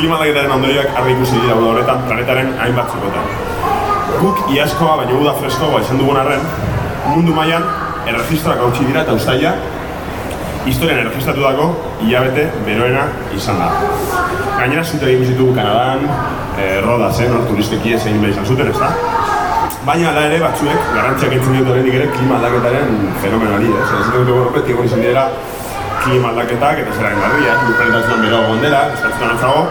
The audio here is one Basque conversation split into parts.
klima aldaketaren ondorioak argi ikusi dira uda horretan planetaren hainbat zukotan. Guk iaskoa baina uda freskoa izan dugun arren, mundu mailan erregistroak hautsi dira eta ustaia historian erregistratu dago hilabete beroena izan da. Gainera zute egin ditugu Kanadan, eh, Rodasen, hor turisteki ez egin behar izan zuten, ez da? Baina ala ere batzuek garrantziak entzun dut ere klima aldaketaren fenomenoari, ez? Ez dut beti egon izan dira klima aldaketak eta zera engarria, eh? lurparitazioan bero gondela, ez da nantzago.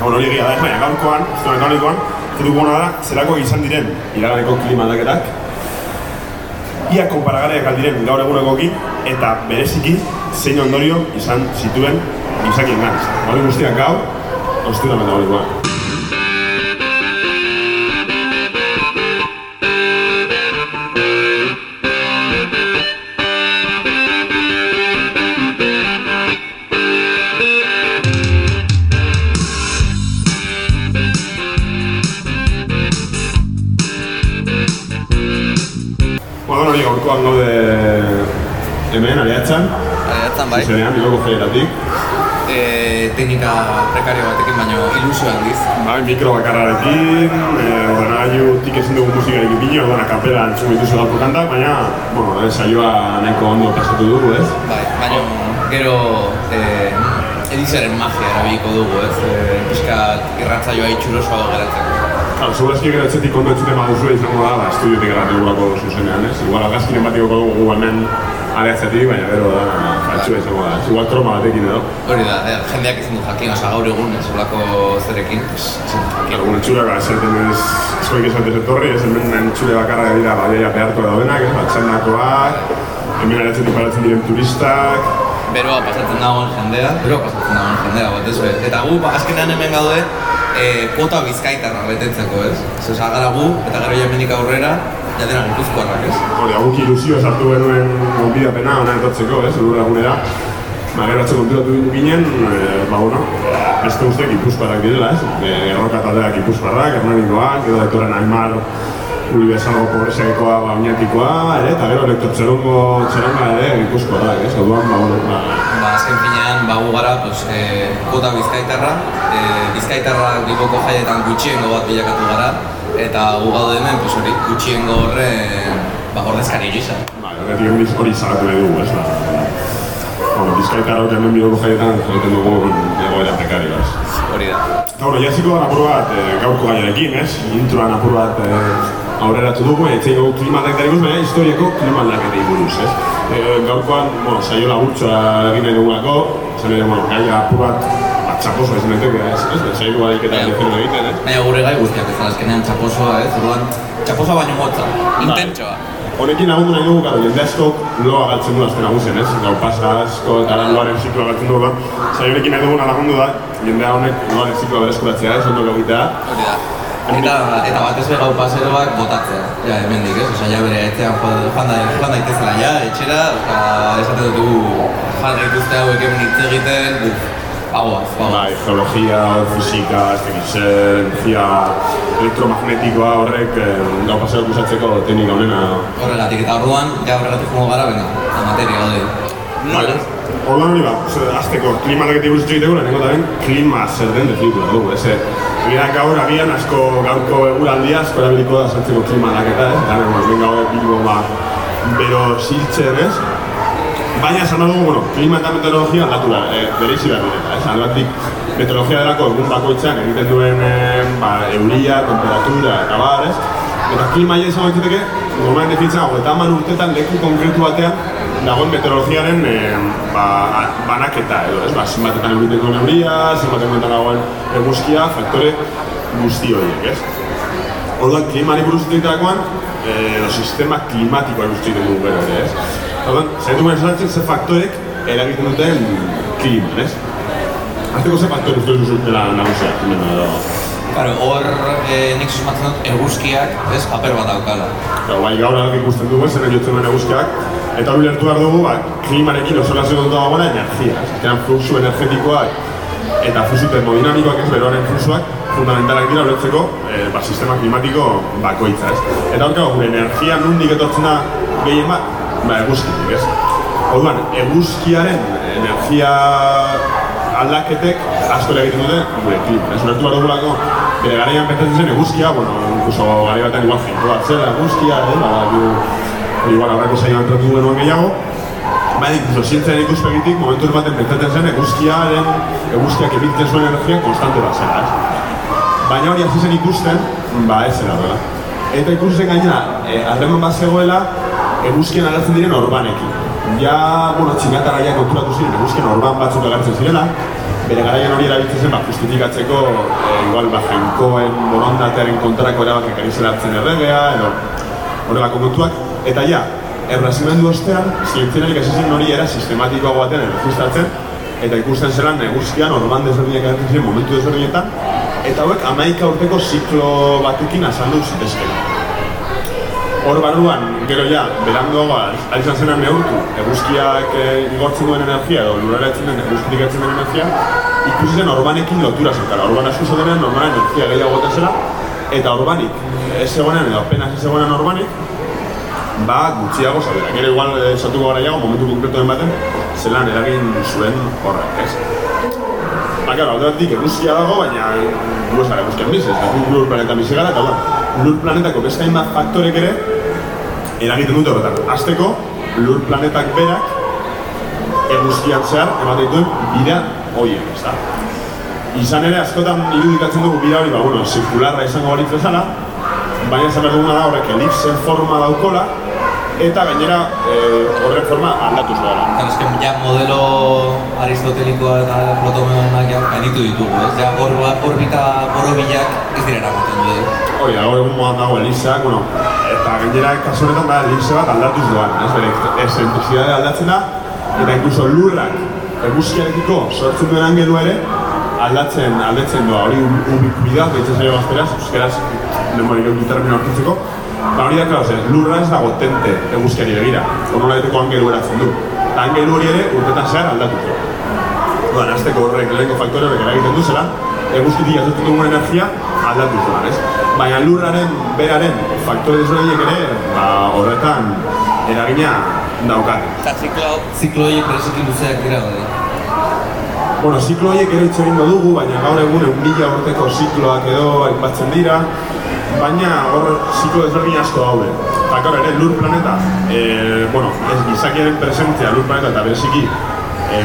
Bueno, hori egia da, baina gaurkoan, dut gaurkoan, ez dut da, zerako izan diren iraganeko klima aldaketak, ia konparagareak aldiren gaur egunekoki eta bereziki zein ondorio izan zituen izakien gantz. Hori guztiak gau, ostura metabolikoa. Gaurkoan gaude hemen, ariatzen. Ariatzen bai. Zuzenean, biloko jaietatik. E, teknika prekario batekin baino ilusio handiz. Bai, mikro bakarrarekin, e, ordenagailu tik ezin dugu musikarik ipini, orduan akapela entzun dituzu gaurko kantak, baina, bueno, e, saioa nahiko ondo pasatu dugu, ez? Bai, baina gero e, edizaren magia erabiliko dugu, ez? E, Piskat irratzaioa itxurosoa geratzeko. Claro, segurazki gero etxetik ondo entzuten baduzu izango da, ba, estudiotik erratu dugulako zuzenean, ez? Igual agazkinen bat igoko dugu hemen areatzetik, baina gero da, fatxua izango da, igual kroma batekin edo. Hori da, e, jendeak ezin du jakin, oza, gaur egun ez olako zerekin, pues, du jakin. Egun etxura, ba, esaten ez, eskoik esatez etorri, ez hemen entxure bakarra dira, badiaia beharko daudenak, ez, batxandakoak, hemen areatzetik paratzen diren turistak, Beroa pasatzen dagoen jendea, beroa pasatzen dagoen jendea, bat ez Eta gu, ba, azkenean hemen gaude, e, kuota bizkaitarra betetzeko, ez? Zer, gara gu, eta gero jamenik aurrera, jatena gipuzkoarrak, ez? Hori, aguk ilusio sartu genuen gonbidapena hona etortzeko, ez, elur lagunera. Ba, gero atxe konturatu ginen, e, ba, bueno, beste guztiak ipuzparrak direla, ez? E, erroka taldeak ipuzparrak, hernanikoak, edo detoren Aimar Uri bezalgo pobreziakoa, ba, oinatikoa, ere, eta gero lektor txerongo txeronga ere ipuzkoa da, ez? Orduan, ba, bueno, ba, Ba, azken finean, ba, gu gara, pues, e, kuota bizkaitarra, e, bizkaitarra gipoko jaietan gutxiengo bat bilakatu gara, eta gu gaude hemen, pues, hori, gutxiengo horren, ba, ordezkari gisa. ba, hori zagatu nahi dugu, ez? Ba, bueno, bizkaitarra hori hemen biloko jaietan jaiten dugu egoera prekarioa, ez? Hori da. Eta bueno, jasiko da apur bat e, gaurko gaiarekin, ez? Introan apur bat e, aurreratu dugu, etxe dugu klima aldaketari buruz, baina historiako klima aldaketari buruz, ez? E, gaurkoan, bueno, saio laburtsoa egin nahi dugulako, zan ere, bueno, gaia apur bat, bat txaposoa izan daiteke, ez? Ez, saio barik eta diferentu egiten, ez? Baina gure gai guztiak ez da, azkenean txaposoa, ez? Orduan, txaposoa baino motza, intentsoa. Honekin lagundu nahi dugu, gara, jende askok loa galtzen du azten nagusien, ez? Gau pasa asko eta loaren zikloa galtzen dugu, saio honekin nahi duguna lagundu da, jendea honek loaren zikloa bereskuratzea, ez? Ondo egitea, Hori da. Eta, eta batez ere gau paseroak botatzea, ja, hemendik, ez? Osa, ja bere etxean joan da, joan daitezela, ja, etxera, osa, esaten dugu, joan gaituzte hauek hemen hitz egiten, buf, bagoaz, bagoaz. Bai, geologia, fisika, energia elektromagnetikoa horrek eh, gau paseak usatzeko teknika honena. Horregatik, eta orduan, ja horregatik joango gara, venga, amateria gaude. Bai, Orduan hori bat, azteko klima aldaketi buruz egiteko, lehenengo da ben, klima zer den definitu dugu, ez? Egia gaur agian asko gaurko eguraldia asko erabiliko da sartzeko klima aldaketa, ez? Eta bueno, ben gaur bilbo ba, bero siltzen, ez? Baina esan dugu, bueno, klima eta meteorologia aldatu da, e, bere izi behar direla, ez? Albatik, meteorologia delako egun bakoitzak egiten duen e, ba, euria, temperatura eta bar, ez? Eta klima ia izan baitzateke, normalen definitzen hau, eta urtetan leku konkretu batean dagoen meteorologiaren e, ba, banaketa edo, ez? Ba, zenbatetan egiten duen euria, zenbatetan dagoen eguzkia, faktore guzti horiek, ez? Orduan, klimari buruz hitz egiterakoan, eh, edo sistema klimatikoa egiten dugu gero ere, ez? Orduan, zaitu guen esatzen ze faktorek eragiten duten kliman, ez? Azteko ze faktore uste duzu dela nagusiak, kliman edo... Claro, hor e, nik susmatzen dut eguzkiak, ez, paper bat daukala. Eta bai gaur ikusten dugu, zer jotzen duen eguzkiak, eta hori lertu behar dugu, ba, klimarekin oso lazio kontu dagoena energia? Azkenean fluxu energetikoak eta fluxu termodinamikoak ez, beroaren fluxuak, fundamentalak dira ulertzeko e, ba, sistema klimatiko bakoitza, ez? Eta hor, gure energia nundik etortzen da gehien bat, ba, eguzkitik, ez? Orduan, eguzkiaren energia aldaketek asko egiten dute gure klima. Ez ulertu behar dugulako, bere garaian pentsatzen zen eguzkia, bueno, incluso garai batean igual jainkoa zela eguzkia, eh, ba, igual aurreko zainoan entratu genuen gehiago, Baina, incluso zientziaren ikuspegitik, momentu baten pentsatzen zen eguzkiaren, eguzkiak emitzen zuen energia konstante bat zela, ez? Baina hori hasi zen ikusten, ba ez zela dela. Eta ikusten gainera, eh, harreman bat zegoela, eguzkian agertzen diren orbanekin. Ja, bueno, txingatara ja konturatu ziren, eguzkian orban batzuk agertzen zirela, bere garaian hori erabiltzen zen, ba, justifikatzeko, e, igual, ba, jainkoen borondatearen kontrako erabakak ari hartzen erregea, edo horrelako kontuak. Eta ja, errazimendu ostean, zientziarik hasi zen hori era sistematikoa batean erregistratzen, eta ikusten zelan eguzkian orban desberdinak agertzen ziren momentu desberdinetan, eta hauek amaika urteko ziklo batekin azaldu zitezkena. Hor barruan, gero ja, beranduago ari izan zenan neurtu, eguzkiak e, igortzen duen energia, edo lurrera etzen den eguzkitik den energia, ikusi zen orbanekin lotura zentara. Orban asko zotenean, normala energia gehiago gota zela, eta orbanik, ez zegoenan, edo apenas ez zegoenan orbanik, ba, gutxiago zabera. Gero igual, esatuko gara jago, momentu konkretoen baten, zelan eragin zuen horrek, ez? Ba, gara, alde batik eguzkia dago, baina gu ez gara eguzkian biz, ez da, lur planetan bizi gara, eta da, lur planetako beste hainbat faktorek ere eragiten dute horretan. Azteko, lur planetak berak eguzkian zehar ematen duen bidea horiek, ez da. Izan ere, askotan irudikatzen dugu bidea hori, ba, bueno, zirkularra izango baritz bezala, baina behar duguna da horrek elipsen forma daukola, eta gainera e, horrek forma aldatu zuela. Es que ja modelo aristotelikoa eta plotomenak ja gainitu ditugu, ez? Ja hor orbita borobilak ez dira eramaten du. Hori, hau egun modan dago elisa, bueno, eta gainera kasu honetan da elipse bat aldatu zuan, ez bere, esentricidade aldatzen da, eta incluso lurrak eguzkiarekiko sortzen duen angelua ere, aldatzen, aldatzen doa, hori ubicuidad, behitzen zailo gazteraz, euskeraz, denborik termino hortitzeko, Ba hori da, klar, ze, lurra ez dago tente eguzkiari begira, horrela diteko angelu eratzen du. Eta angelu hori ere urtetan zehar aldatuko. Ba, azteko horrek lehenko faktore horrek eragiten du zela, eguzkitik jasotzen dugun energia aldatu zuen, ez? Baina lurraren, beraren faktore desberdinek ere, ba, horretan eragina daukate. Eta ziklo, ziklo horiek bereziki luzeak dira, bai. Bueno, ziklo horiek ere hitz egingo dugu, baina gaur egun egun mila urteko zikloak edo aipatzen dira, baina hor ziklo desberdin asko daude. Eta gaur ere, lur planeta, e, bueno, ez gizakiaren presentzia lur planeta eta bereziki, e,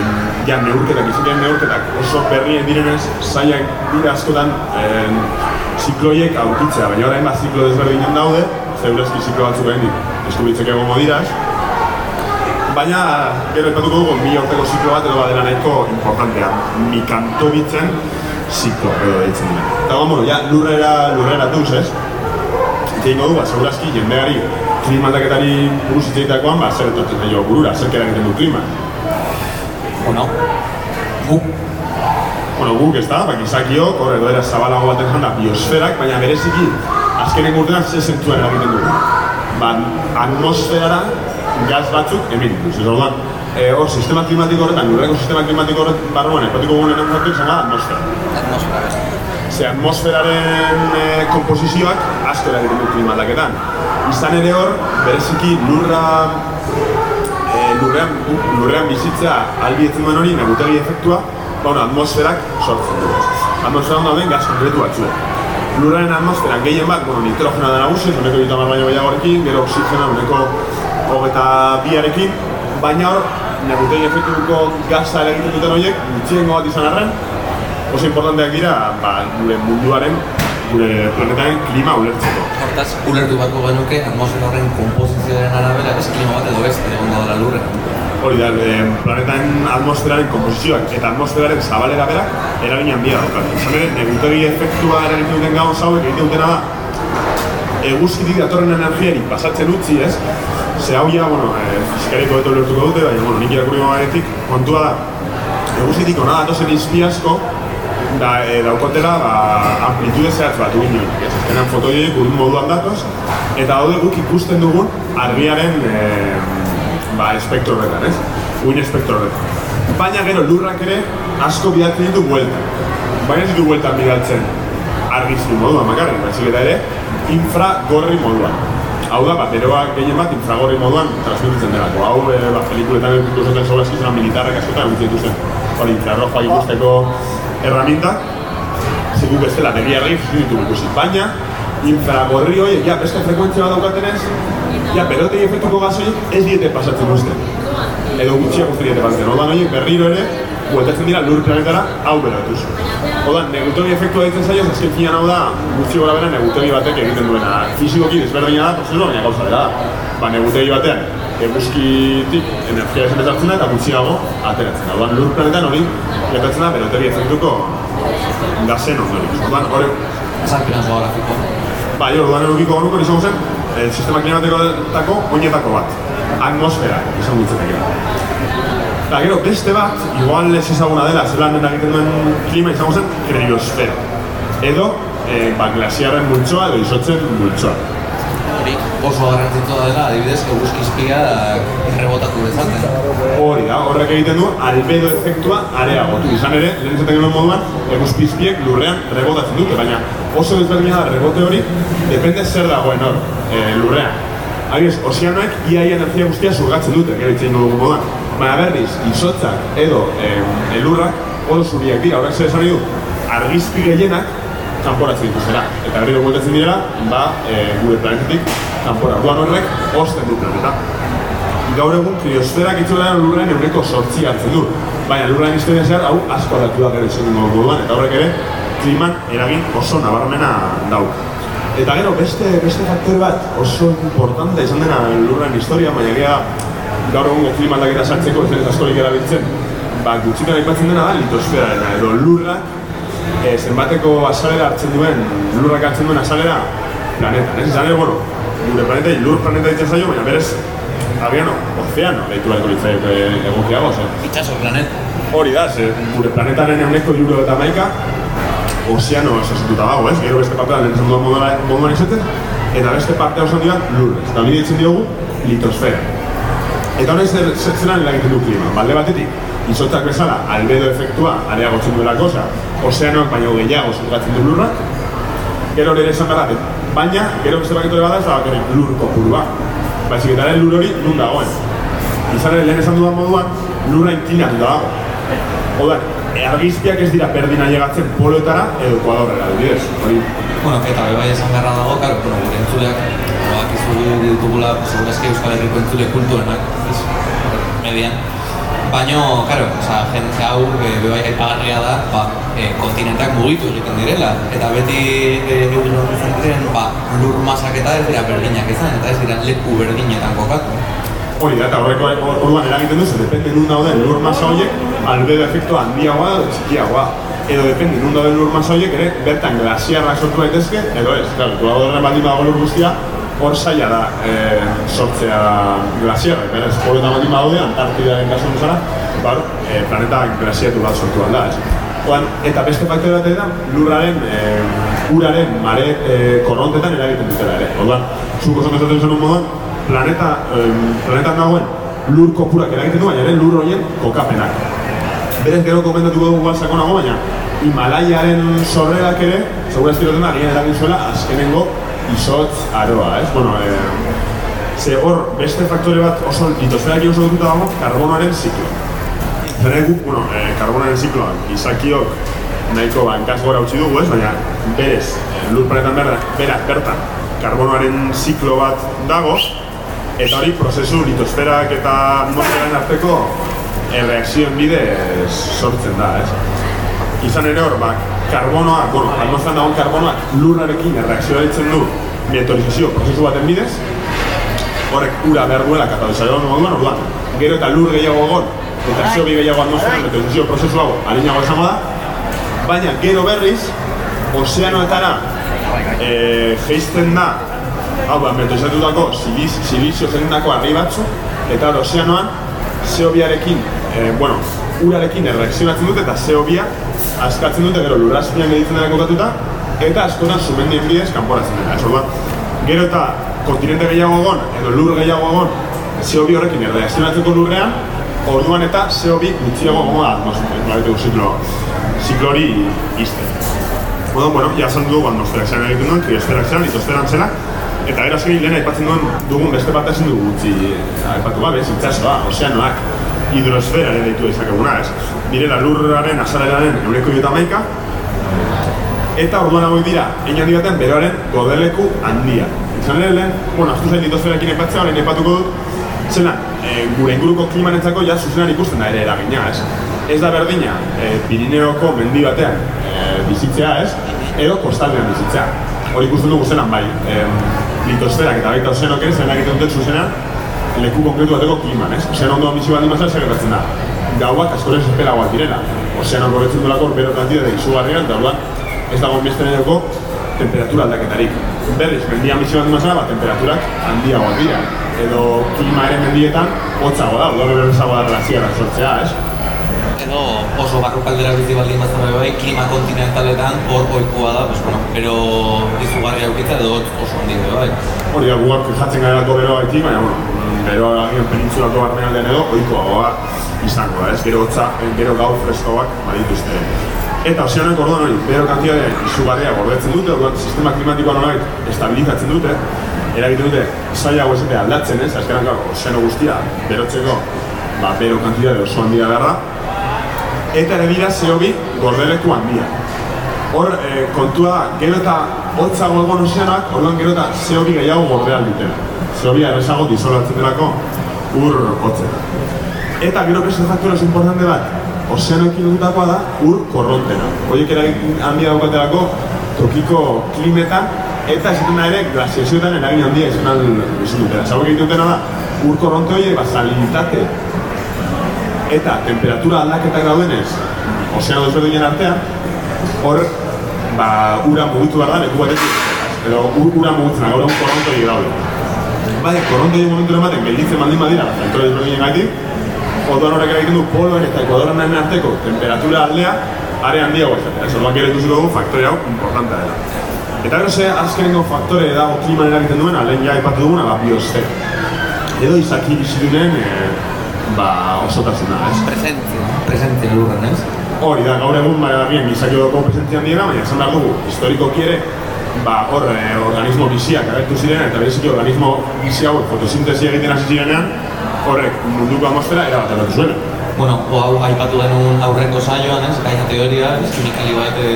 ja neurketak, gizakiaren neurketak oso berrien direnez, zaiak dira askotan e, zikloiek aurkitzea, baina orain bat ziklo desberdinen daude, zeurezki ziklo batzuk egin eskubitzek egongo dira, baina gero epatuko dugu mi urteko ziklo bat edo badela nahiko importantea, mikantobitzen ziklo edo deitzen dira. Eta bueno, ja, lurrera, lurrera duz, ez? Ingo du, ba, segurazki, jendeari klima aldaketari buruz itzeitakoan, ba, zer etortzen zailo burura, zer kera egiten du klima. Bueno, guk, Bueno, guk ez da, ba, gizakiok, hor edo era zabalago baten zan da, biosferak, baina bereziki, azkenen urtean ze zentuan eragiten dugu. Ba, atmosferara gaz batzuk emin duz. Ez orduan, e, hor, sistema klimatiko horretan, lurreko sistema klimatiko horretan barruan, epatiko gugunen egun faktor izan da atmosfera. atmosfera. Ze atmosferaren e, komposizioak asko eragiten du klima aldaketan. Izan ere hor, bereziki lurra e, lurrean, lurrean bizitza albietzen duen hori, negutegi efektua, ba, bueno, atmosferak sortzen du. Atmosferan dauden gaz konkretu batzuek. Lurraren atmosferan gehien bat, bueno, nitrogena da nagusi, uneko juta mar baino gehiagorekin, gero oxigena uneko hogeta biarekin, baina hor, negutegi efektuko gaza eragiten duten horiek, gutxiengo bat izan arren, oso importanteak dira, ba, gure munduaren, gure planetaren klima ulertzeko. Hortaz, ulertu bako genuke atmosfera horren komposizioaren arabera ez klima bat edo ez, egon da lurrean. Hori da, e, planetaren atmosferaren komposizioak eta atmosferaren zabalera berak eragin handia daukate. Izan ere, negutegi efektua eragiten duten gauz hauek egiten dutena da eguzkitik datorren energiari pasatzen utzi, ez? Ze hau ja, bueno, e, fizikariko beto ulertuko dute, baina, bueno, nik irakurri garetik, kontua da, eguzkitik hona datozen izpiasko, da, e, daukotela ba, amplitude zehatz bat egin nioenak, ez? Azkenean fotoiek urun moduan datoz, eta daude guk ikusten dugun argiaren e, ba, espektro horretan, ez? Uin espektro horretan. Baina gero lurrak ere asko bidaltzen ditu buelta. Baina ez ditu bueltan bidaltzen argizki moduan makarrik, baizik eta ere infragorri moduan. Hau da, bat, beroak gehien bat infragorri moduan transmititzen delako. Hau, e, ba, pelikuletan ikutu zuten sola eskizena militarrak askotan egutzen dituzten. hori infrarrojoa ikusteko erramintak, zegoen bestela begi argi ditugu ikusi. Baina, infragorri horiek, ja, beste frekuentzia bat daukatenez, ja, berotei efektuko gazoi ez diete pasatzen uste. Edo gutxiago ez diete pasatzen. Horiek berriro ere, bueltatzen dira lur planetara hau beratuz. Odan, negutoni efektua ditzen zaio, azken finan hau da, gutxi gora bera negutoni batek egiten duena. Fizikoki desberdina da, prozesu baina gauza da. Ba, negutegi batean, eguzkitik energia esan ezartzen da eta gutxiago ateratzen da. Odan, lur planetan hori, gertatzen da, berotegi efektuko gazen ondorik. Odan, hori... Azalpina geografiko. Ba, jo, orduan erukiko honuko izango zen, sistema klimatikotako oinetako bat. Atmosfera, izan ditzetek. Eta gero, beste bat, igual ez ezaguna dela, zelan dena egiten duen klima izango zen, kriosfera. Edo, eh, ba, glasiarren multsoa edo izotzen multsoa. Hori oso garrantzitsua dela, adibidez, eguzkizpia rebotatu dezaten. Hori da, horrek egiten du, albedo efektua areagotu. Izan ere, lehen izaten genuen moduan, eguzkizpiek lurrean rebotatzen dute, baina oso desberdina da rebote hori, depende zer dagoen hor, e, lurrean. Adibidez, ozeanoek iaia energia guztia zurgatzen dute, gero itzen dugu moduan baina berriz, izotzak edo elurrak oso zuriak dira, horrek zer esan du, argizki gehienak kanporatzen dituzera. Eta gero gueltatzen direla, ba, e, gure planetetik kanpora. Duan horrek, osten du planeta. Gaur egun, kriosferak itzuela lurrean eureko sortzi hartzen du. Baina lurrean historia zehar, hau asko aldatu da gero izan dugu moduan, eta horrek ere, kliman eragin oso nabarmena dauk. Eta gero, beste, beste faktore bat oso importante izan dena lurrean historia, baina gaur egungo klima aldaketa sartzeko ez denez askorik erabiltzen, ba, gutxitan aipatzen dena da litosfera edo lurrak e, zenbateko azalera hartzen duen, lurrak hartzen duen azalera planetan, ez? Izan bueno, gure planeta lur planeta ditzen zaio, baina berez, abiano, ozeano, lehitu beharko litzaik egokiago, zen. Itxaso planet. Hori da, ze, gure planetaren eguneko juro eta maika, ozeano esasituta dago, ez? Gero beste partean entzun duan moduan izaten, eta beste partea osan dira lur, eta bide ditzen diogu litosfera. Eta hori zer, zer zelan eragiten du klima. Balde batetik, izotzak bezala, albedo efektua areagotzen duela kosa, ozeanoak baino gehiago zurgatzen du lurrak, gero hori ere esan gara, baina, gero beste baketore bada ez da bakarrik lur kopurua. Baizik eta lur hori nun dagoen. Izan ere lehen esan dudan moduan, lurra inklinatu dago. Oda, argizkiak ez dira berdina llegatzen poloetara edo ekuadorrera, adibidez. Hori. Bueno, eta bai esan beharra dago, karo, bueno, entzuleak bakizu ditugula segurazki Euskal Herriko entzule kulturenak, ez, median. Baina, karo, oza, jente hau, e, bebai aipagarria da, ba, e, kontinentak mugitu egiten direla. Eta beti e, egin horretzen diren, ba, lur masak eta ez dira berdinak izan, eta ez dira leku berdinetan kokatu. Hori da, eta horreko orduan eragiten duzu, depende nun dauden lur masa horiek, albedo efektu handiagoa edo txikiagoa. Edo depende nun dauden lur masa horiek ere, bertan glasiarra sortu daitezke, edo ez, claro, tu horren baldin badago lur guztia, hor zaila da e, sortzea glasiarra, berez, hori eta baldin badaude, Antarktidaren kasu bezala, bar, e, planeta glasiatu bat sortu da, ez. Oan, eta beste faktore bat da, lurraren, e, uraren, mare e, korrontetan eragiten dutela ere. Orduan, zuk oso mezatzen zen moduan, planeta, e, planetan dagoen lur kopurak eragiten du, baina ere lur horien kokapenak. Berez gero komentatuko dugu bat sakonago, baina Himalaiaren sorrerak ere, segurazki duten da, eragin zuela, azkenengo izotz aroa, ez? Bueno, eh, ze hor, beste faktore bat oso litosferak oso dututa dago, karbonoaren ziklo. Zene guk, bueno, eh, karbonoaren zikloan, izakiok nahiko bankaz gora utzi dugu, ez? Baina, berez, eh, lur planetan berda, beraz, bertan, karbonoaren ziklo bat dago, eta hori prozesu litosferak eta atmosferaren arteko erreakzioen bidez sortzen da, ez? izan ere hor, ba, karbonoa, bueno, atmosferan dagoen karbonoa lurrarekin erreakzioa du meteorizazio prozesu baten bidez, horrek ura behar duela katalizazioa moduan, orduan, gero eta lur gehiago egon, eta zeo bi gehiago atmosferan meteorizazio prozesu hau alinago esango da, baina gero berriz, ozeanoetara e, geizten da, hau ba, meteorizatutako silizio zelindako arri batzu, eta hor, ozeanoan, zeo biarekin, e, bueno, urarekin erreakzionatzen dute eta zeo bia askatzen dute gero lurrazpian editzen dela kokatuta eta askotan sumendien bidez kanporatzen dela. Eso, gero eta kontinente gehiago egon edo lur gehiago egon CO2 horrekin erreakzionatzeko lurrean orduan eta CO2 gutxiago egon da atmosfera, ziklo, ziklo hori izte. Bueno, bueno, ya esan dugu atmosferak zelan egiten duen, kriosferak zelan, litosferan zela, eta gero azkenik lehen aipatzen duen dugun beste bat ezin dugu gutxi aipatu gabe, zintzasoa, ozeanoak. Hidrosfera ere deitu izakeguna, ez? Direla lurraren azaleraren euneko jota maika, eta orduan hauek dira, egin batean, beroaren godeleku handia. Izan ere lehen, bueno, aztu zain litosferakin epatzea, horrein epatuko dut, zelan, e, gure inguruko klimarentzako ja zuzenan ikusten da ere eragina, ez? Ez da berdina, e, Pirineoko mendi batean e, bizitzea, ez? Edo kostaldean bizitzea. Hori ikusten dugu zelan bai, e, litosferak eta baita ozenok ere, zelan egiten duten zuzenan, leku konkretu bateko kliman, ez? Ozean ondo bizi baldin mazal, zer gertatzen da. Gauak askorez esperagoak direla. Ozean horretzen duelako, bero kantide da izugarrian, eta orduan, ez dago beste nereko temperatura aldaketarik. Berriz, mendia misio bat mazara, ba, temperaturak handiagoak dira. Edo klima ere mendietan, hotzago da, udaro berrezago da glaziarak sortzea, ez? Edo oso barro kaldera bizi baldin bazan bai, klima kontinentaletan hor oikoa da, pues, bueno, pero izugarri aukitza edo oso handi bai. Hori da, guak jatzen gara baitik, baina, bueno, penintzulako barnean den edo, oikoa izango da, ez? Gero hotza, gero gau freskoak badituzte. Eta ozeanek orduan hori, bero kantiade izugarria gordetzen dute, orduan sistema klimatikoa nolait estabilizatzen dute, eragiten dute zaila hau aldatzen ez, azkeran gaur, ozeano guztia berotzeko, ba, bero kantiade oso handia da, eta ere dira zehobi gordeleku handia. Hor, e, kontua gero eta hotzago egon ozeanak, orduan gero eta zehobi gehiago gordean dutela. Zehobi errezago disolatzen delako ur hotzera. Eta gero beste faktura importante bat, ozeanoekin dutakoa da ur korrontena. Horiek eragin handia daukatelako tokiko klimetan eta esaten ere glaziazioetan eragin handia izan izan dutela. Zago egiten dutena da ur korronte horiek ba, salinitate eta temperatura aldaketak daudenez ozeano desberdinen artean hor ba, ura mugitu behar da leku batetik edo ura mugitzen da, gaur egun korronte horiek daude. Bai, korronte horiek momentu ematen gelditzen baldin badira, faktore desberdinen gaitik, Oduan horrek egiten du poloen eta ekuadorren arteko temperatura aldea are handiago izatea. Ez orduan gero ikusiko dugu faktore hau importantea dela. Eta gero ze azkenengo faktore dago kliman eragiten duena, lehen ja ipatu duguna, ba, biosfera. Edo izaki bizidunen e, ba, osotasuna, ez? Presentzia, presentzia lurren, ez? Hori da, gaur egun bai bien izaki doko presentzia handiena, baina esan behar dugu, historiko kiere, ba, hor, e, organismo biziak agertu ziren, eta bereziki organismo bizi hau fotosintesi egiten hasi zirenean, horrek munduko atmosfera era bat aldatu zuen. Bueno, o hau aipatu denun aurrengo saioan, ez, gaina teoria, ez, kimikali bat e,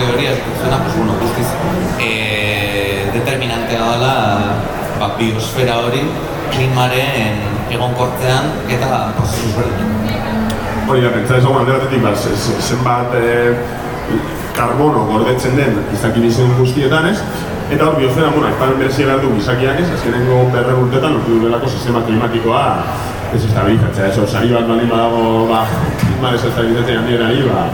teoria, ez zuena, pues, bueno, guztiz, e, determinantea dela, ba, biosfera hori, klimaren egonkortzean eta prozesus berdin. Hori da, pentsa hau alde batetik, ba, zenbat e, karbono gordetzen den izakibizien guztietan, ez, Eta hor, biosfera, bueno, aipamen berezia behar du gizakiak ez, azkenengo berren urtetan urte duelako sistema klimatikoa ez estabilizatzea, ez osari bat baldin badago, ba, klima ez estabilizatzen handien ari, ba,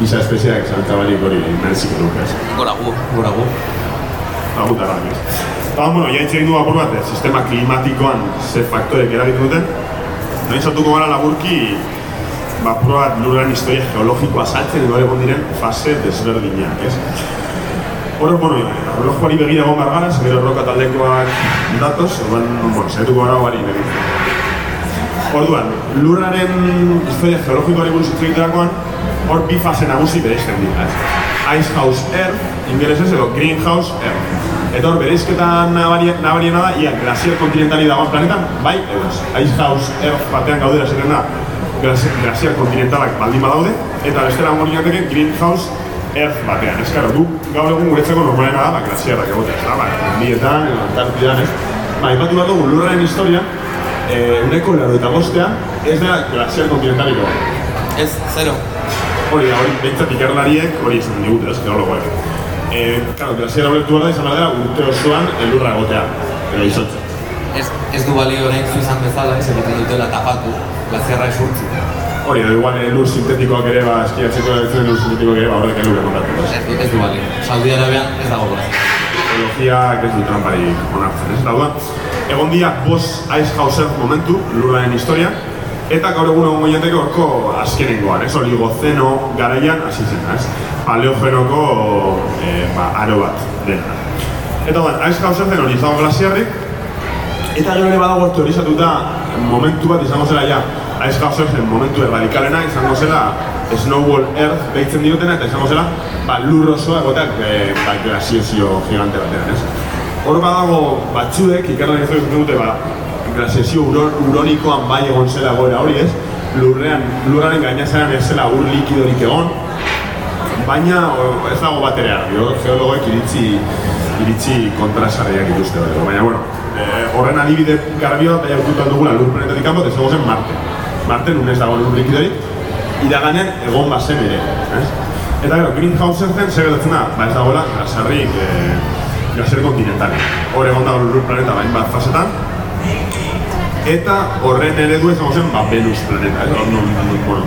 giza espeziak zantza balik hori merezik duk, ez. Gora gu, gora gu. Ba, guta gara, ez. Ba, bueno, ja itxein du apur bat, sistema klimatikoan ze faktorek erabitu duten, nahi sortuko gara laburki, ba, apur bat lurren historia geologikoa saltzen edo egon diren fase desberdinak, ez. Hor, bueno, erlojuari begira egon behar gara, zebero roka taldekoak datoz, orduan, bueno, zaituko gara begira. Orduan, lurraren historia geologikoari buruz egiterakoan, hor bi fase nagusi bereizten dira, ez? Ice House Earth, ingelesez edo Greenhouse Earth. Eta hor, bereizketa nabariena da, ia, glazier kontinentali dagoen planetan, bai, edo Ice House Earth batean gaudera zeren da, glazier kontinentalak baldin badaude, eta bestera hori Greenhouse Earth batean, ez karo, du gaur egun guretzeko normalena da, ba, glaziarrak egotea, ez da, ba, edo antartidan, ez. Ba, ipatu bat dugu, lurraren historia, eh, uneko laro eta bostean, ez da glaziar kontinentaliko. Ez, zero. Hori da, hori, behintzat ikerlariek, hori izan digute, ez, geologoek. Eh, claro, glaziar horretu da, izan behar urte osoan, elurra egotea, edo izotzen. Ez, ez du balio orain izan bezala, ez egiten dutela tapatu, glaziarra esurtzi. Hori, edo igual lur sintetikoak ere, ba, eskiatzeko etzen lur sintetikoak ere, ba, horrek elur egon Ez, ez du bali. Saudi Arabian ez dago gara. Ekologia ez du trampari onartzen, ez da Egon dia, bos Icehauser momentu, lurraren historia, eta gaur egun egon goiateko orko azkenengoan, ez? Oligozeno garaian hasi zen, ez? Paleogenoko e, ba, aro bat dena. Eta ban, Icehauser zen hori izango glasiarrik, eta gero ere badago teorizatuta momentu bat izango zela ja, Ice House zen momentu erradikalena izango zela Snowball Earth behitzen diotena eta izango zela ba, lur osoa egoteak e, ba, glasiozio gigante batean, ez? Hor badago batzuek, ikerlan ez dut dute, ba, glaziazio uro, uronikoan bai egon zela goera hori ez, lurrean, lurraren gainazaren ez zela ur likidorik egon, baina ez dago bat ere argi, geologoek iritzi, iritzi kontrasarriak dituzte hori, baina bueno, eh, horren adibide garbioa bai aututan dugula lur planetatik kanpo, ez zen Marte. Marte nun ez dago lur likidorik, iraganen egon bazen ere, ez? Eta gero, greenhouse zen, zer gertatzen da, ba ez dagoela, gazarrik, eh, gazer kontinentali. Hor egon dago lur planeta bain bat fasetan, eta horren eredu ez zen, ba, Venus planeta, ez? Non, bueno,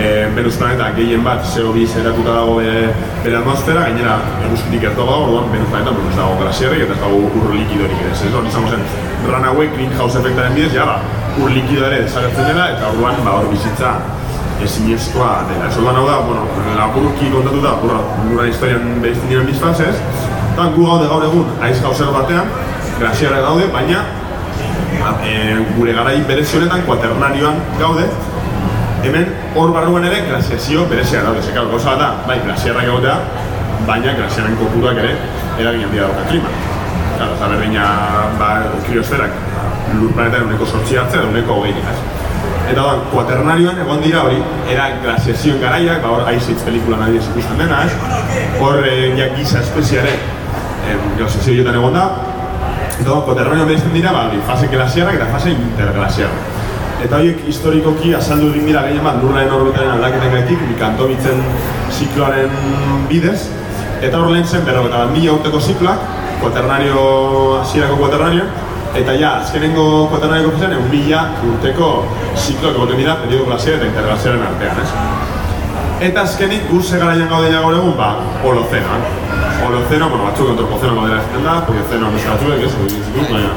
e, Venus planeta gehien bat CO2 zeratuta dago e, bere atmosfera, gainera eguzkitik ez dago, orduan Venus planeta ez dago grasierrik eta ez dago ur likidorik ere, ez hori izango zen runaway greenhouse efektaren bidez, ja, ba, ur likido ere desagertzen dela, eta orduan ba, hor bizitza ezinezkoa dela. Ez hau da, bueno, laburki kontatu da, burra, burra historian behizten diren bizfazez, eta gu gaude gaur egun, aiz gauzer batean, grasierra daude, baina e, gure garai berezi honetan, kuaternarioan gaude, hemen hor barruan ere glaziazio berezia daude. Claro, gauza da, bai, glaziarrak egotea, baina glaziaren kopuruak ere eragin handia dauka klima. Claro, eta berdina, ba, kriosferak, lur planeta uneko sortzi hartzea, uneko hogei? Eta da, kuaternarioan egon dira hori, era glaziazioen garaiak, ba, hor, aizitz pelikulan adibidez ikusten dena, ez? Hor, e, ja, giza espeziare, e, glaziazio jotan egon da, Eta koterranio behizten dira, ba, fase glaziarrak eta fase interglaziarrak. Eta horiek historikoki azaldu egin dira gehien bat lurraren orbitaren aldaketen gaitik, bikantobitzen zikloaren bidez, eta hor lehen zen berro eta mila urteko zikloak, kuaternario, hasierako kuaternario, eta ja, azkenengo kuaternario zen, egun mila urteko zikloak egoten dira, periodo glaziar eta interglaziaren artean, ez? Eta azkenik, guz garaian gaude gaur egun, ba, holozenoan. Holoceno, bueno, batzuk antropoceno modela ez da, polioceno beste batzuek, ez, egin zitut, baina...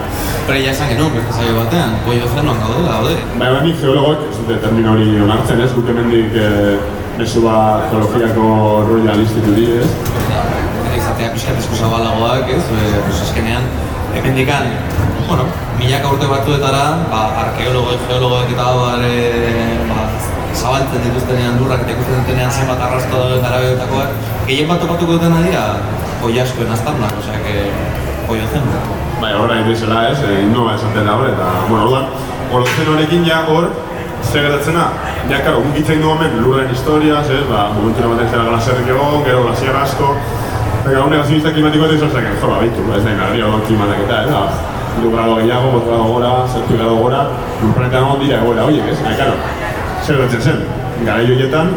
Pero ya esan genuen, beste saio batean, polioceno gaude, gaude. Baina, baina, geologok, ez dute termina hori onartzen, ez, guk hemendik eh, mesu bat geologiako Royal Institute, ez? Izatea pixkatezko zabalagoak, ez, e, pues eskenean, hemendikan, bueno, milaka urte batzuetara, ba, arkeologoek, geologoek eta bare, ba, zabaltzen dituztenean lurrak eta ikusten dutenean zenbat arrasto dauden garabeotakoak, gehien bat topatuko dutena dira, oi askoen aztarnak, osea, que oi zen. Bai, horra indizela ez, e, innoba esaten da hor, eta, bueno, orduan, hor horrekin ja hor, zer gertatzen ja, karo, gunkitzen du hemen lurren historiaz, ez, ba, momentu ematen zera glasiarrik egon, gero glasiar asko, eta gaur negazionista klimatikoa eta izan zaken, jorra, baitu, ez da, nari, hor klimatak eta, ez da, du grado gehiago, bot grado gora, zertu grado gora, planetan egon dira egoera horiek, ez, nahi, karo, zer gertatzen zen, gara joietan,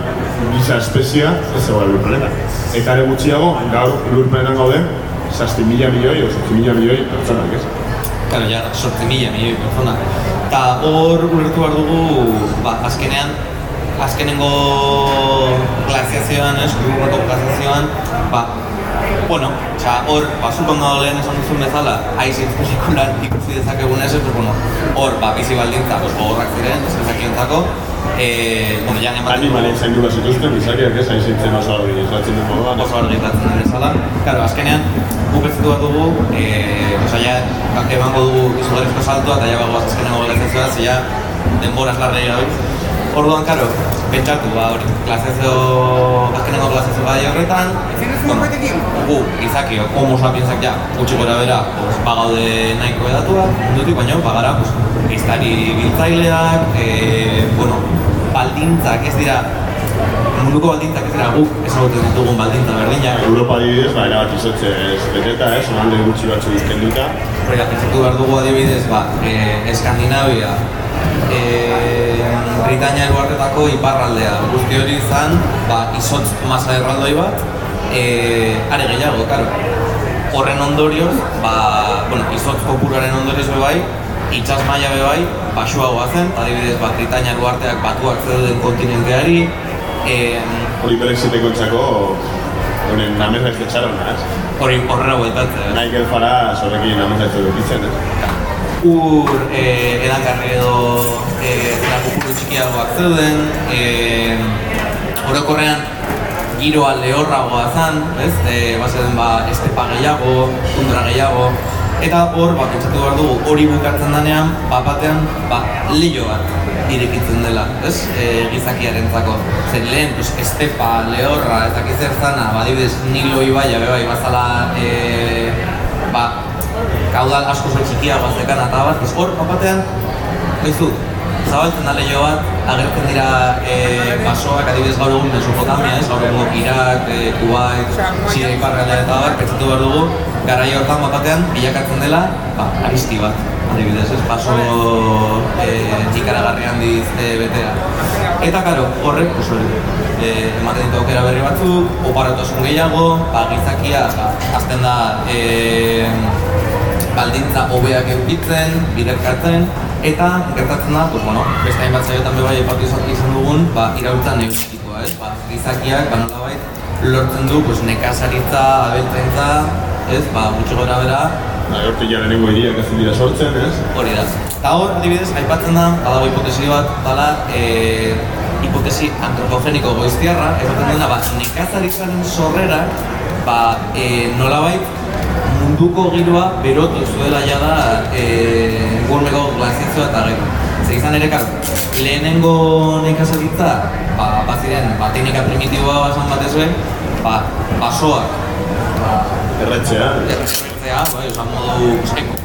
giza espezia ez zegoela lur planetan. Eta ere gutxiago, gaur lur planetan gaude, zazti mila milioi, o zazti mila milioi pertsonak, ez? Claro, ja, sorti mila milioi pertsonak. Eta hor ulertu behar dugu, ba, azkenean, azkenengo glaziazioan, ez, glaziazioan, ba, bueno, oza, hor, ba, supongo lehen esan duzun bezala, haizitz pelikulan ikusi dezakegun ez, pues, bueno, hor, ba, bizi baldintza, pues, gogorrak ziren, ez ezakiontzako, eh, bueno, ya ematen Animalen zaindu bat zituzten, izakiak ez, hain zintzen oso argi izatzen dut moduan. Oso argi izatzen dut bezala. Claro, azkenean, guk ez bat dugu, eh, oza, ya, emango dugu izugarrizko saltoa, eta ja bagoaz azkenengo galetzen ze ja, denboraz larrei gabe. Orduan, karo, pentsatu, ba, hori, klasezio, azkenengo klasezio bai horretan, bueno, gu, izakio, homo sapiensak ja, gutxi gora bera, pues, bagaude nahiko edatua, mundutik, baina, bagara, pues, iztari biltzaileak, e, bueno, baldintzak ez dira, munduko baldintzak ez dira guk ezagutzen ditugun baldintza berdina. Europa adibidez, ba, erabat izotze ez beteta, ez, onalde gutxi batzu izken duta. Horrega, pentsatu behar dugu adibidez, ba, e, Eskandinavia, e, Britania eguartetako iparraldea. Guzti hori izan, ba, izotz masa erraldoi bat, e, are gehiago, karo. Horren ondorioz, ba, bueno, izotz kopuraren ondorioz bai, itxas maila be bai, basuagoa zen, adibidez, ba, Britania eguarteak batuak zeuden kontinenteari, e, Hori Brexiteko txako, honen namez ez ez? Hori horrela bueltatzen. Nahi gelfara, zorekin namez ez dukitzen, ez? Ur eh, edangarri edo eh, zera kopuru txikiagoak zeuden, eh, orokorrean giroa lehorragoa zen, ez? Eh, bazen ba, estepa gehiago, tundra gehiago, eta hor, ba, pentsatu behar dugu, hori bukatzen denean, ba, batean, ba, lehio bat irekitzen dela, ez? E, gizakiaren zako. Zer lehen, pues, estepa, lehorra, ez dakiz zer zana, ba, dibidez, nilo ibaia, bai, bazala, e, ba, kaudal asko zo txikiago azekan eta bat, ez hor, papatean, baizu, zabaltzen da lehio bat, agertzen dira e, basoak, adibidez gaur egun Mesopotamia, ez, gaur egun Irak, e, Kuwait, Siria iparraldea eta bat, pentsatu behar dugu, garai hortan batean bilakatzen dela, ba, aristi bat, adibidez, ez, baso e, ikaragarri handiz e, betea. Eta, karo, horrek, oso, e, ematen ditu aukera berri batzuk, oparotasun gehiago, ba, gizakia, ba, azten da, e, baldintza hobeak eukitzen, biderkatzen, eta gertatzen da, pues, bueno, beste hainbat zaiotan bebai epatu izan dugun, ba, iraultza neurotikoa, ez? Ba, gizakiak, ba, nolabait, lortzen du, pues, nekazaritza, abeltzentza, ez? Ba, gutxi gora bera, Ba, hortik ja lehenengo hiriak ez dira sortzen, ez? hori da. Eta hor, adibidez, aipatzen da, badago hipotesi bat, dala, e, hipotesi antropogeniko goiztiarra, esaten dena, ba, nekazaritzaren sorrera, ba, e, nolabait, munduko giroa berotu zuela jada e, gurmeko glaziazioa eta gero. Zer izan ere, karo, lehenengo nekazaritza, ba, baziren, ba, teknika primitiboa esan batezue, ba, basoak, ba, Erretzea. erretzea, bai, osan modu eko,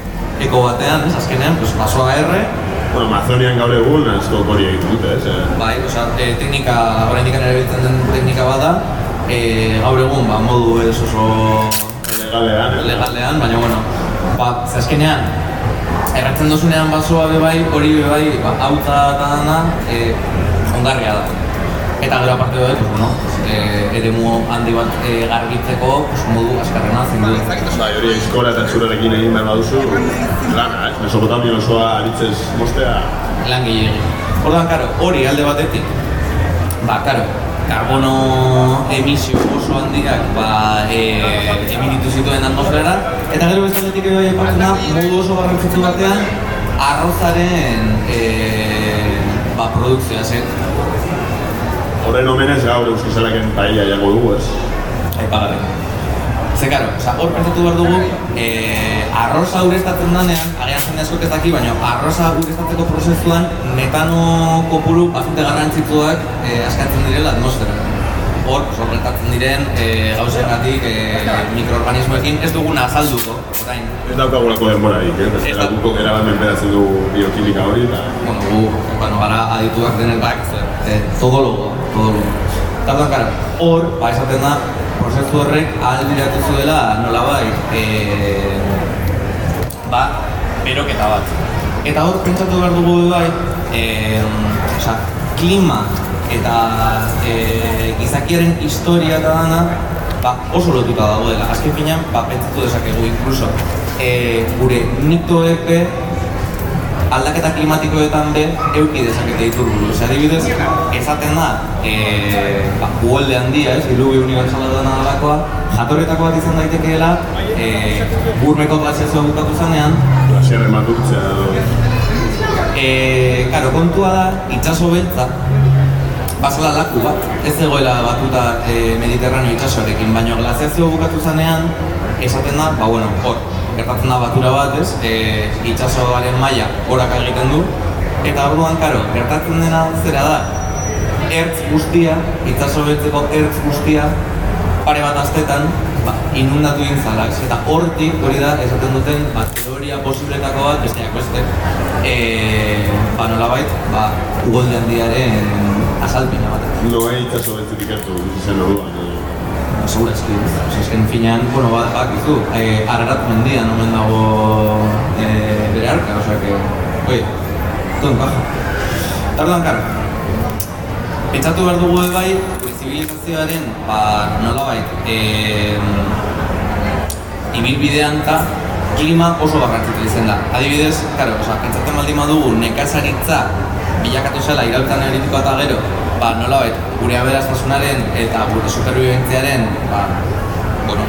eko batean, ez, azkenean, pues, basoa erre, Bueno, Amazonian gaur egun asko hori egiten dute, ez? Eh? bai, osa, e, teknika, oraindik erabiltzen den teknika bada, e, gaur egun, ba, modu ez oso Legalean, eh? legalean, baina bueno, ba, ze azkenean, erratzen dozunean basoa be bai, hori be bai, ba, hauta eta dana, e, ongarria da. Eta gero aparte dut, pues, bueno, e, eremu handi bat e, garbitzeko pues, modu askarrena zein du. Bai, hori eskola eta txurarekin egin behar baduzu, lana, ez? Mesopotamia osoa aritzez mostea, lan gehiagin. Orduan, karo, hori alde batetik, ba, karo, karbono emisio oso handiak ba, e, emititu zituen atmosfera, eta gero beste aldetik ere bai aipatzen da, modu oso garrantzitsu batean, arrozaren e, ba, produkzioa zen. horren omenez gaur euskizalaken paella jango dugu, ez? Aipagarri. Ze karo, oza, hor pentsatu behar dugu, e, arroza ureztatzen danean, agian jende askok ez daki, baina arroza ureztatzeko prozesuan metano kopuru bastante garrantzitsuak e, askatzen direla atmosfera. Hor, gertatzen diren e, gauzengatik e, mikroorganismoekin ez duguna azalduko, orain. Ez daukagulako denborarik, eh? Ez Bestela da- guk erabat beratzen du biokimika hori, eta bueno, gu, bueno, gara adituak denetak, ze, e, todologo, todologo. Eta karo, hor, ba, esaten da, prozesu horrek ahalbiratu zuela nolabait, e, ba, beroketa bat. Eta hor, pentsatu behar dugu bai, e, oza, klima eta e, gizakiaren historia eta dana, ba, oso lotuta dagoela. Azken finean, ba, pentsatu dezakegu, incluso, e, gure mitoek aldaketa klimatikoetan be euki dezakete iturburu. Ose, adibidez, esaten da, e, ba, uholde handia, ez, dilubi unibertsala dena dalakoa, jatorretako bat izan daitekeela, e, burmeko glaziazioa bukatu zanean, Glasiarren maturtzea e, karo, kontua da, itxaso beltza, bazala laku bat, ez zegoela batuta e, Mediterraneo itxasoarekin, baina glaziazio bukatu zanean, esaten da, ba, bueno, hor, gertatzen da batura bat, ez, e, itxasoaren maila horak egiten du, eta orduan, karo, gertatzen dena zera da, ertz guztia, itxaso beltzeko ertz guztia, pare bat astetan, ba, inundatu egin zala, ez? eta hortik hori da esaten duten ba, teoria posibletako bat, besteak beste, e, ba, nolabait, ba, ugolde handiaren azalpena bat. Noe itxaso beltzetik hartu, zen orduan. Segura eski, Osea, esken finean, bueno, bat, bak, izu, e, ararat mendian omen dago e, bere arka, osea, que, oie, todo encaja. Eta orduan, karo, pentsatu behar dugu bai, zibilizazioaren, ba, nolabait, e, ibilbidean eta klima oso garrantzitsua izan da. Adibidez, karo, osea, pentsatzen baldin badugu nekazaritza bilakatu zela iraultzan eritiko eta gero, ba, nolabait, gure aberastasunaren eta gure superbibentziaren, ba, bueno,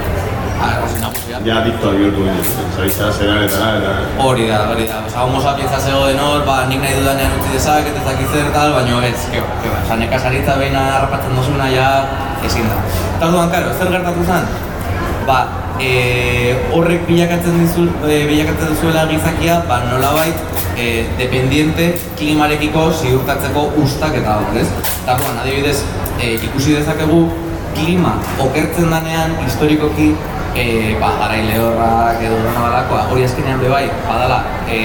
nagusia. Ja adiktoa bihurtu ginen, zaitza zeraretara eta... Hori da, hori da. Osa, homo sapienza zegoen hor, ba, nik nahi dudanean utzi dezaket, ez dakit zer tal, baina ez, keba, keba. Osa, nekazaritza behin harrapatzen dozuna, ja, ezin da. Eta orduan, karo, zer gertatu zen? Ba, e, horrek bilakatzen dizu, e, bilakatzen duzuela gizakia, ba, nolabait, e, dependiente klimarekiko ziurtatzeko ustak eta hor, ez? Eta orduan, adibidez, e, ikusi dezakegu, klima okertzen danean historikoki e, ba, garai lehorrak edo dena balakoa, hori azkenean bebai, badala, e,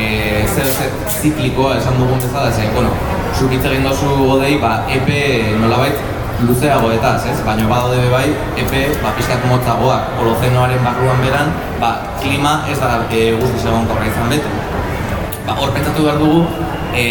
zer zer ziklikoa esan dugun bezala, ze, bueno, zuk hitz egin dozu godei, ba, epe nolabait luzeago eta, ez? Baina badaude bebai, epe, ba, pizkat motzagoak, holozenoaren barruan beran, ba, klima ez da e, guztiz egon korra izan bete. Ba, hor pentsatu behar dugu, e,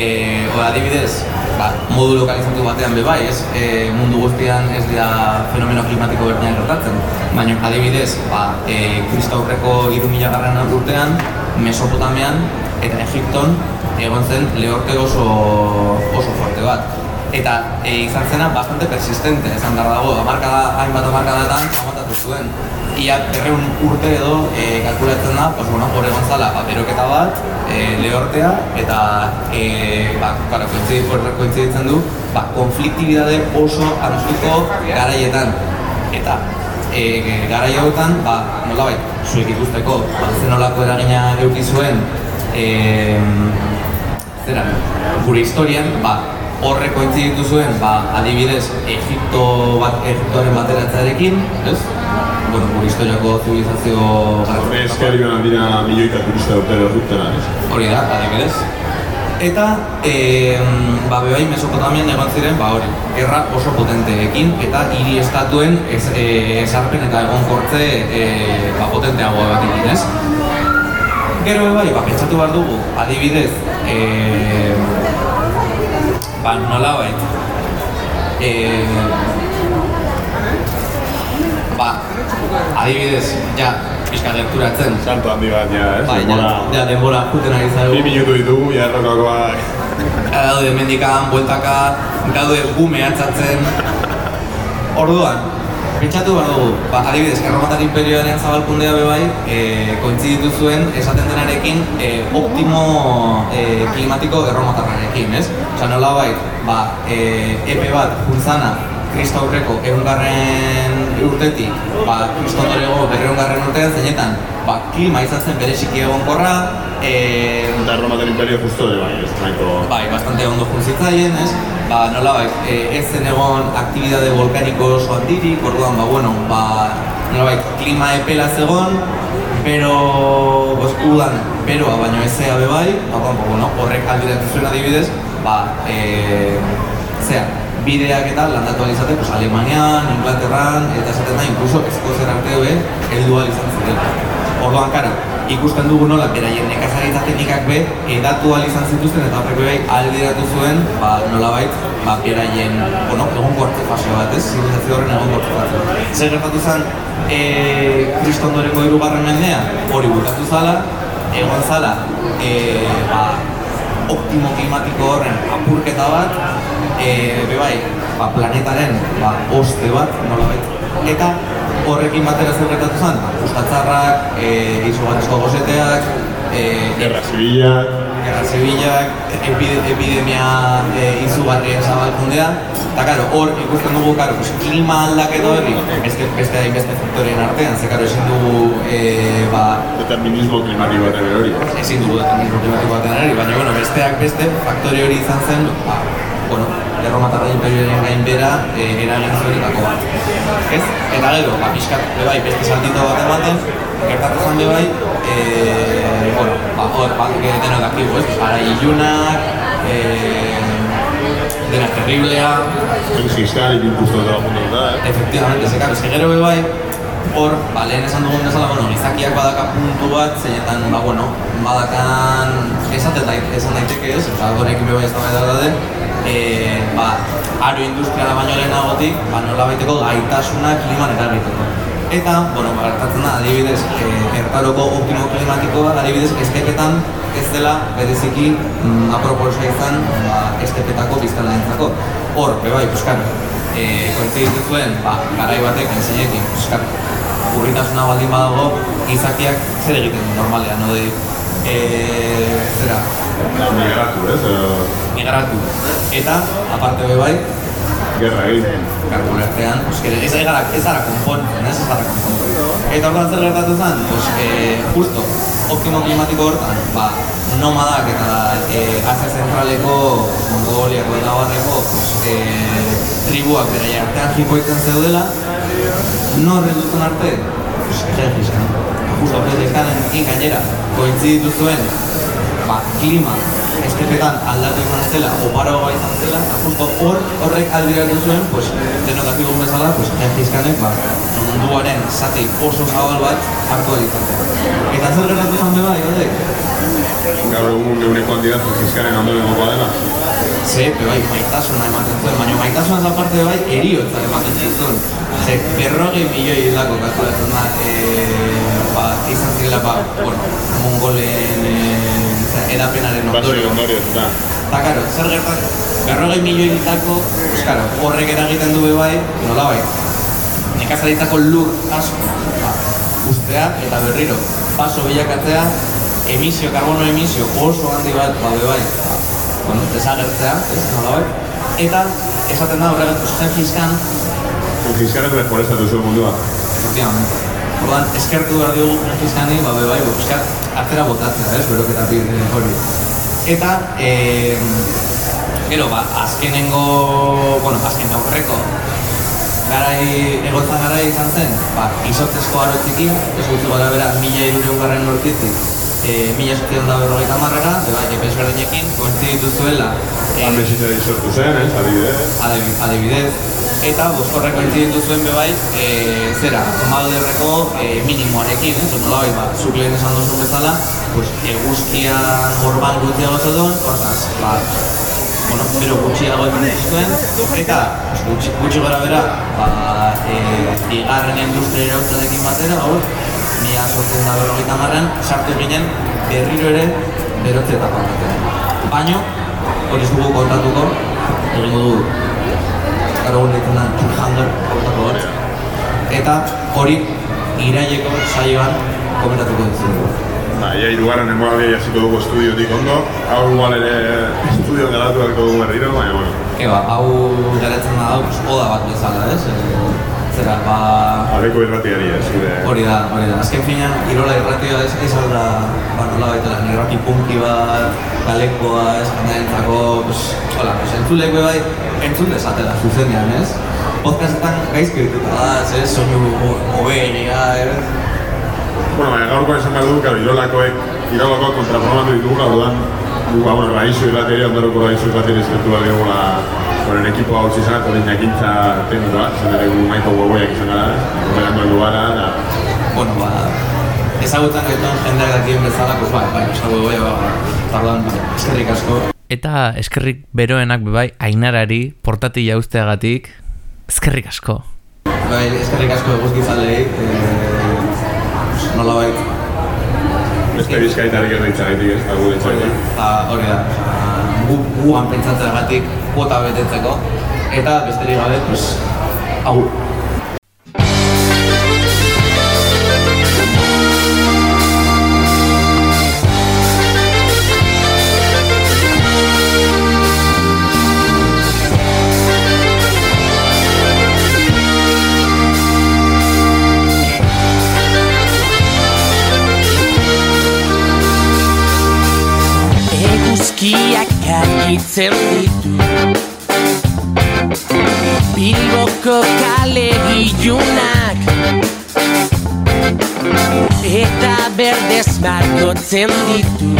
hor adibidez, ba, modu lokalizatu batean be bai, ez? E, mundu guztian ez dira fenomeno klimatiko berdinak gertatzen. Baina adibidez, ba, e, Kristo aurreko 3000 garren urtean, Mesopotamean eta Egipton egon zen lehorte oso oso fuerte bat. Eta e, izan zena bastante persistente, esan darra dago, amarkada, hainbat amarkadatan, amatatu zuen ia berreun urte edo e, kalkulatzen da, pues, bueno, hori gontzala, ba, beroketa bat, e, lehortea, eta e, ba, karo, kointziditzen du, ba, konfliktibidade oso antztuko garaietan. Eta e, garai hauetan, ba, nola bai, zuek ikusteko, ba, zenolako eragina euki zuen, e, zera, gure historian, ba, horre kointziditu zuen, ba, adibidez, Egipto bat, Egiptoaren bateratzearekin, ez? Bueno, gure historiako zibilizazio... Horre eskari gana dira milioika turista dute dutena, ez? Hori da, adibidez. Eta, e, ba, bebai Mesopotamian egon ziren, ba, hori, gerra oso potenteekin eta hiri estatuen ez, e, esarpen eta egon kortze e, ba, potenteagoa bat ez? Gero bebai, ba, pentsatu behar dugu, adibidez, e, ba, nola bait, e, ba, adibidez, ja, pixka lerturatzen. Salto handi bat, ja, ez? Bai, ja, ja, denbora juten ari zaigu. Bi minutu ditugu, ja, errokakoak. Gaude mendikan, bueltaka, gaude gume atzatzen. Orduan, pentsatu behar dugu, ba, adibidez, Erromatar Imperioaren zabalkundea bebai, e, kointziditu zuen esaten denarekin e, optimo e, klimatiko erromatarrarekin, ez? Osa nola bai, ba, e, epe bat, juntzana, Kristo aurreko egungarren urtetik, ba, Kristo ondorego berreungarren urtean zeinetan, ba, klima izan zen bereziki egonkorra, e, Eta Romaten Imperio justo ere bai, ez nahiko... bai, bastante ondo funtzitzaien, ez? Ba, nola bai, e, ez zen egon aktibidade volkaniko oso handirik, orduan, ba, bueno, ba, nola bai, klima epela zegon, pero, pues, udan, beroa, baino ez zea bebai, ba, bueno, horrek aldiratu zuen adibidez, ba, e, zea, bideak eta landatu alizate, pues, Alemanian, Inglaterran, eta esaten da, incluso Eskozer arte be, heldu izan ziren. Orduan, kara, ikusten dugu nola, beraien nekazaritza teknikak be, edatu izan zituzten eta horrek bai alderatu zuen, ba, nola bait, ba, beraien, bueno, egon gortze fase bat, ez? Zibilizazio horren egon gortze fase. Zer gertatu zen, e, kristondorengo irugarren mendea, hori bukatu zala, egon zala, e, ba, optimo klimatiko horren apurketa bat, e, be bai, ba, planetaren ba, oste bat, nola eta horrekin batera zer gertatu zen, ustatzarrak, e, izugarrizko gozeteak, e, Gerra zibilak, Gerra zibilak, epide, epidemia e, izugarrien zabalkundea, eta karo, hor ikusten dugu, karo, pues, klima aldaketa hori, beste, beste beste faktorien artean, ze karo, ezin dugu, e, ba, determinismo klimatiko baten hori. ezin dugu determinismo klimatiko baten hori, baina, bueno, besteak beste, faktore hori izan zen, ba, bueno, erromatarra imperioaren gainbera e, eragin zueritako bat. Ez? Eta gero, ba, pixkat, bebai, beste saltito bat ematen, gertatu zen bebai, e, bueno, ba, hor, ba, denok aktibo, ez? Ara ilunak, e, dena terriblea, fiscal injusto de la punta da, eh? efectivamente, ze, karo, ze gero bebai, hor, ba, lehen esan dugun bezala, bueno, gizakiak badaka puntu bat, zeinetan, ba, bueno, badakan, esaten daik, esan daiteke ez, oza, honekin bebai ez da daude, e, ba, aro industriala baino lehenagotik, ba, nola baiteko gaitasuna kliman eragiteko. Eta, bueno, ba, gertatzen da, adibidez, e, ertaroko optimo klimatikoa, adibidez, estepetan ez dela bereziki mm, aproposa izan ba, estepetako biztala entzako. Hor, bebai, puskar, e, kointziditu zuen, ba, garai batek, enzeinekin, puskar, urritasuna baldin badago, izakiak zer egiten du normalean, no de, e, zera, Migratu, ez? Migratu. Eta, aparte be bai, Gerra egin. karbulartean, pues, que ez gara, ez gara konpontzen, ez ez gara konpontzen. Eta orduan zer gertatu zen, pues, e, justo, optimo klimatiko hortan, ba, nomadak eta e, Asia Zentraleko, Mongoliako eta barreko, pues, e, tribuak beraia artean jipoitzen zeudela, no reduzen arte, pues, Gengis Khan. Justo, Gengis Khanen gainera, kointziditu zuen, ba, klima, estepetan aldatu izan zela, oparoa izan zela, eta justo hor, horrek aldiratu zuen, pues, denok dakigun bezala, pues, Gengis Khanek, ba, munduaren zati oso zabal bat hartu izan Eta zer gertatu izan beba, horrek? Gaur egun geure kondidat Gengis Khanen ondoren gokoa dela. Ze, bai, maitasuna ematen zuen, baina maitasuna ez aparte bai, eriotza ematen zuen. Ze, berrogei milioi hilako kalkulatzen da, e, ba, izan zirela, ba, bueno, mongolen e, edapenaren ondorio. ondorio, eta. Eta, karo, zer gertat, berrogei milioi hilako, pues, karo, horrek eragiten du bai, nola bai, nekazaritzako lur asko, ba, ustea eta berriro, paso bilakatzea, emisio, karbono emisio oso handi bat, ba, bai, ba, bueno, desagertzea, ez, nola bai, eta esaten da horregat, zen fiskan, Khan ez deforestatu zuen mundua. efectivamente. Orduan, eskertu behar dugu fiskani, ba, bai, buskat, atzera botatzea, ez, beroketatik eh, hori. Eta, eh, gero, ba, azkenengo, bueno, azken aurreko, garai, egotza garai izan zen, ba, izotzezko aro txiki, ez gutxi gara bera, mila irureun garren urtitik, e, mila eskion da berrogeita marrera, eba, epes berdinekin, kontzi dituzuela, e, Amesitza sortu zen, ez, adibidez. Adebi- adibidez, eta boskorrek kointziditu zuen bebai, e, zera, malderreko e, minimoarekin, ez, nola bai, ba, zuk lehen esan duzun bezala, pues, eguzkian orban gutxiago zeuden, hortaz, ba, bueno, bero gutxiago egin zituen, eta gutxi, gutxi gara bera, ba, e, bigarren industria irautzarekin batera, hor, mila sortzen da berrogeita marren, sartu ginen berriro ere berotze eta. Baino, hori ez dugu kontatuko, egingo dugu, gara hori ditzen da, Two kontatu bat, eta hori iraileko saioan komentatuko dizugu. Ba, ia irugarren denboraldia jasiko dugu estudiotik ondo. Hau igual ere estudio beharko dugu berriro, baina, bueno, Eba, hau garatzen da hau, oda bat bezala, ez? Zera, ba, aleko irratiari ez, zure... hori da, hori da. Azken finean, irola irratioa ez, ez alda, ba, nola baita, irrati punki bat, galekoa, ez, jendarentzako, pues, hola, pues, entzuleko bai, entzun dezatela, zuzenean, ez? Podcastetan gaizki dituta da, ez, soinu moberia, ez? Bueno, baina gaurko esan behar dugu, irolakoek, irolako kontraprogramatu ditugu, orduan, gu, ba, bueno, raizu irratiari, ondoroko raizu irratiari eskertu behar dugula, Horen ekipo hau zizan, hori jakintza teknikoa, zen ere gu maiko gogoiak izan gara, operando heldu gara, eta... Bueno, ba, ezagutzen gaituen jendeak dakien bezala, pues, bai, bai, esago bai, ba, tardan, bai, eskerrik asko. Eta eskerrik beroenak bebai ainarari portatila usteagatik eskerrik asko. Bai, eskerrik asko eguzki zalei, e, nola bai, Beste bizkaitari gerritzen gaitik ez, da gure txaila. eta hori da, gu, guan pentsatzeagatik kuota betetzeko, eta besterik gabe, pues, hau. Argitzen ditu Bilboko kale ilunak Eta berdez margotzen ditu.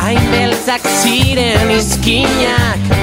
Hain beltzak ziren izkinak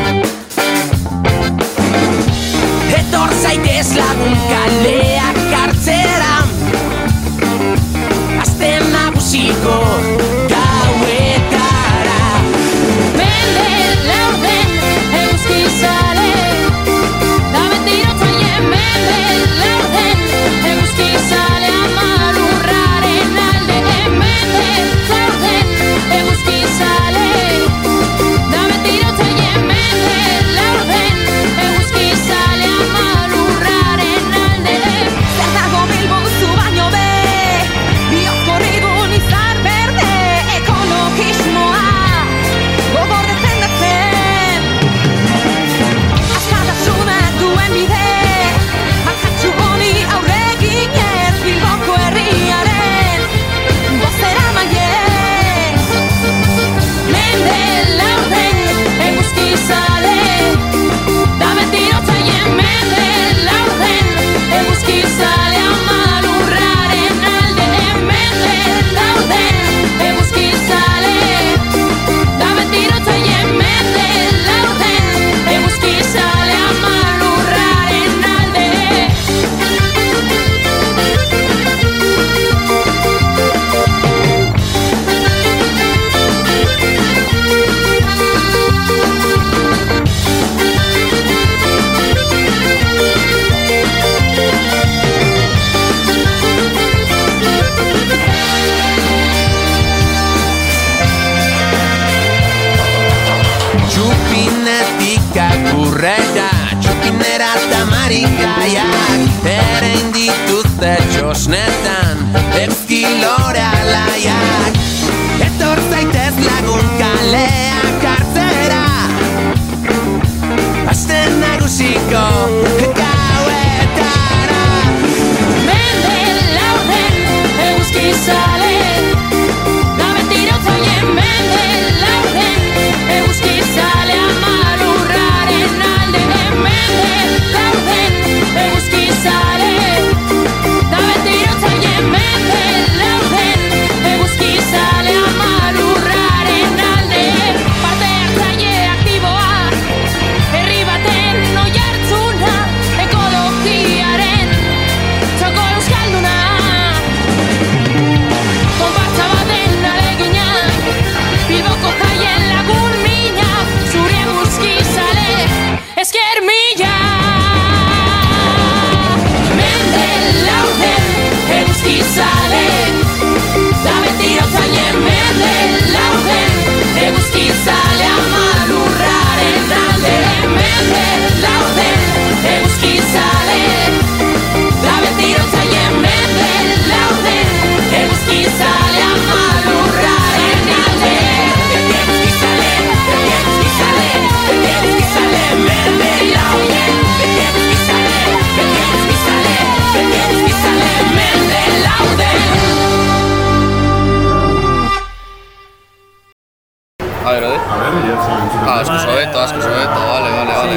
Ah, asko sobeto, asko sobeto, vale, vale, vale.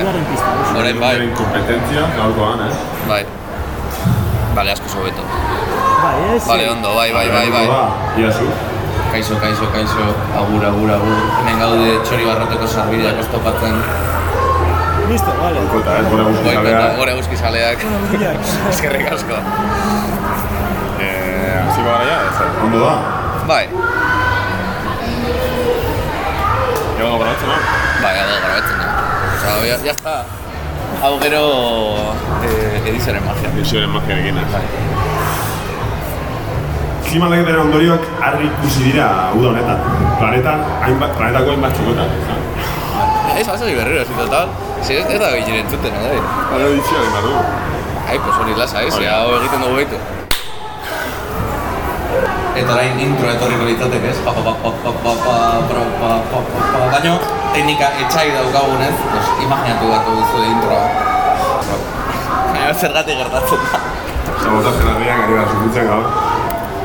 Orain bai, Incompetencia, gaurkoan, eh? bai. Vale, asko sobeto. Bai, ez? Vale, ondo, bai, bai, bai, bai. Ia zu. Kaixo, kaixo, kaixo, agur, agur, agur. Hemen gaude txori barroteko sarbideak oztopatzen. Listo, vale. Kota, eh? Gora zalea. gore guzki saleak. Eskerrik asko. Eh, hasiko gara ja, ez? Ondo da? Bai, Egon gogoratzen, no? bai, hau da grabatzen da. Osa, ya, ya está. Hau gero eh, edizioaren magia. Edizioaren magiarekin, ez? Bai. Klima aldaketaren ondorioak argi ikusi dira uda honetan. Planetan, hainbat, planetako hainbat txokotan. Ez, basari berriro, ez total. Si ez, ez da gehien entzuten, no? Hala edizioaren bat du. Ai, pues hori lasa, ez? Hau egiten dugu behitu. Eta orain intro etorriko litzatek, ez? Pa, pa, pa, pa, pa, pa, pa, pa, pa, pa, pa. Baina, teknika etxai daukagunez, pues, imaginatu bat duzu introa. Baina zergatik gertatzen da. Herriak ari behar sufritzen gaur.